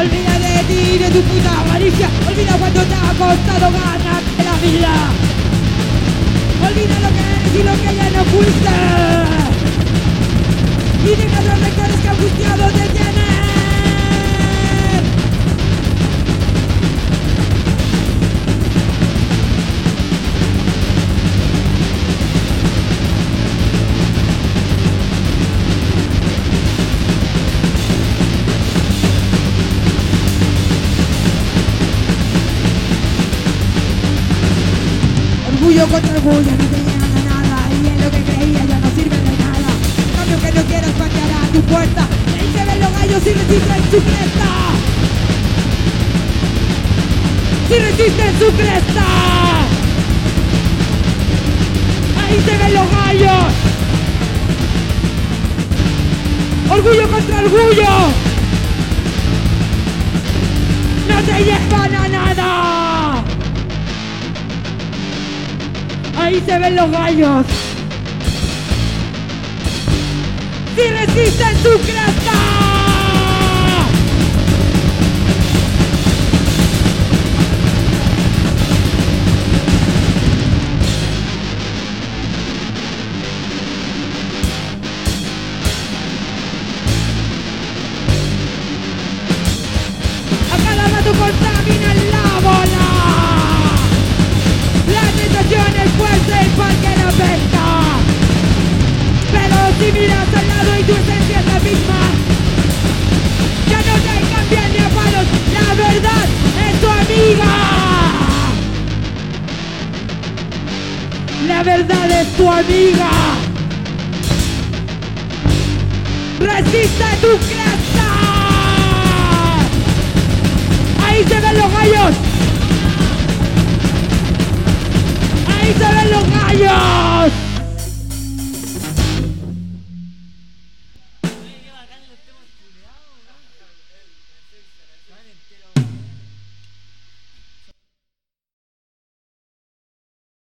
Olvídate de ti, de tu puta avaricia Olvida cuando te ha costado ganar la vida Orgullo contra orgullo, no te llegan a nada. Y en lo que creía ya no sirve de nada. En cambio que no quieras patear a tu puerta Ahí se ven los gallos y resisten su cresta. Si resisten su cresta. Ahí se ven los gallos. Orgullo contra orgullo. No te llevan a nada Ahí se ven los gallos. Si resisten su cresta. A cada rato contaminan la La verdad es tu amiga. Resiste tu cresta. Ahí se ven los gallos. ¡Ahí se ven los gallos!